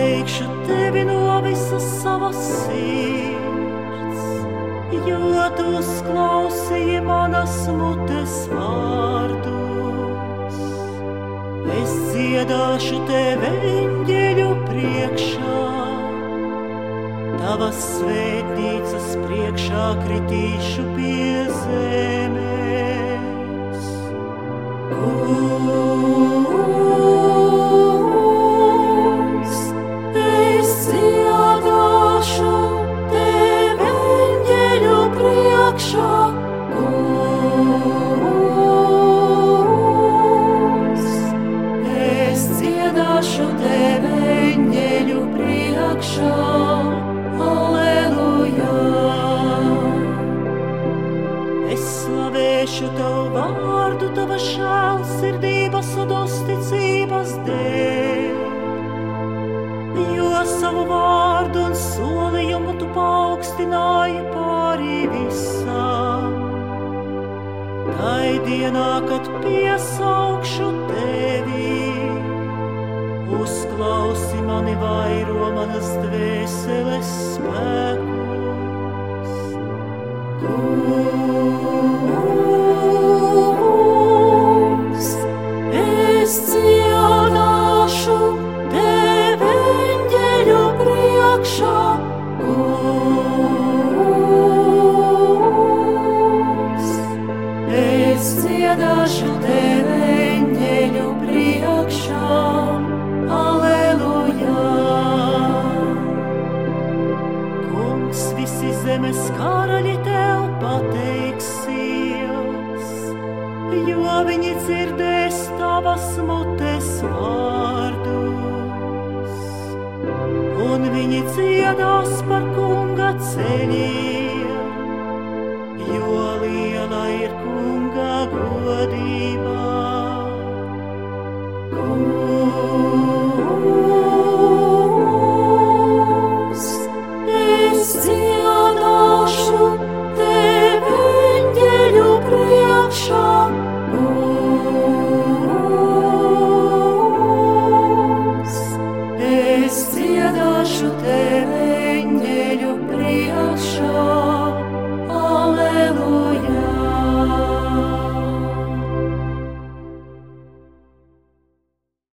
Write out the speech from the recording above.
teikšu tevi no visas savas sirds, jo tu uzklausīji manas mutes vārdus. Es dziedāšu tevi eņģeļu priekšā, tavas svētnīcas priekšā kritīšu pie zemes. Un uzticības dēļ. Jo savu vārdu un solījumu tu paaugstināji pāri visam. Tai dienā, kad piesaukšu tevi, uzklausi mani vairo manas dvēseles spēkus. Visi zemes karaļi tev pateiksies, jo viņi dzirdēs tavas mutes vārdus. Un viņi dziedās par kunga ceļiem, jo liela ir kunga godība. Kungs, Kungs. Es dziedāšu tevi